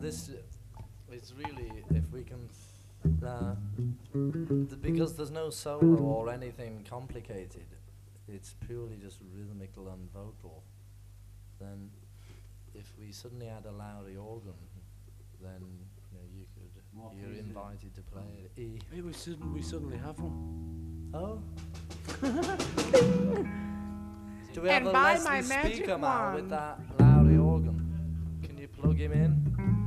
This it's really if we can, uh, th- because there's no solo or anything complicated. It's purely just rhythmical and vocal. Then, if we suddenly add a Lowrey organ, then you know you could. More you're easy. invited to play it. E. Hey, we, sudden, we suddenly have one. Oh. Do we And have a buy Leslie my magic speaker man with that Lowrey organ? Can you plug him in?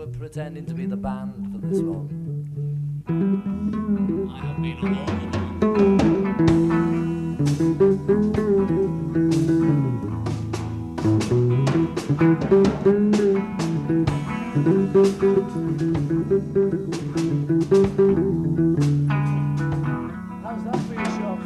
We're pretending to be the band for this one. I have been alone. How's that for your shop?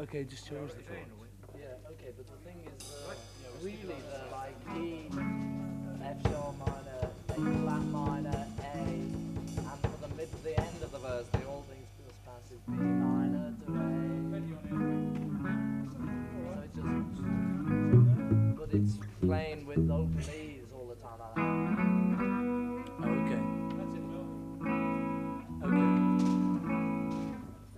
Okay, just change the phone. Yeah, okay, but the thing is, uh, really, they're like E, F sharp minor, A flat minor, A, and for the mid, the end of the verse, the all things just passes B minor to A. So it's just, but it's playing with open E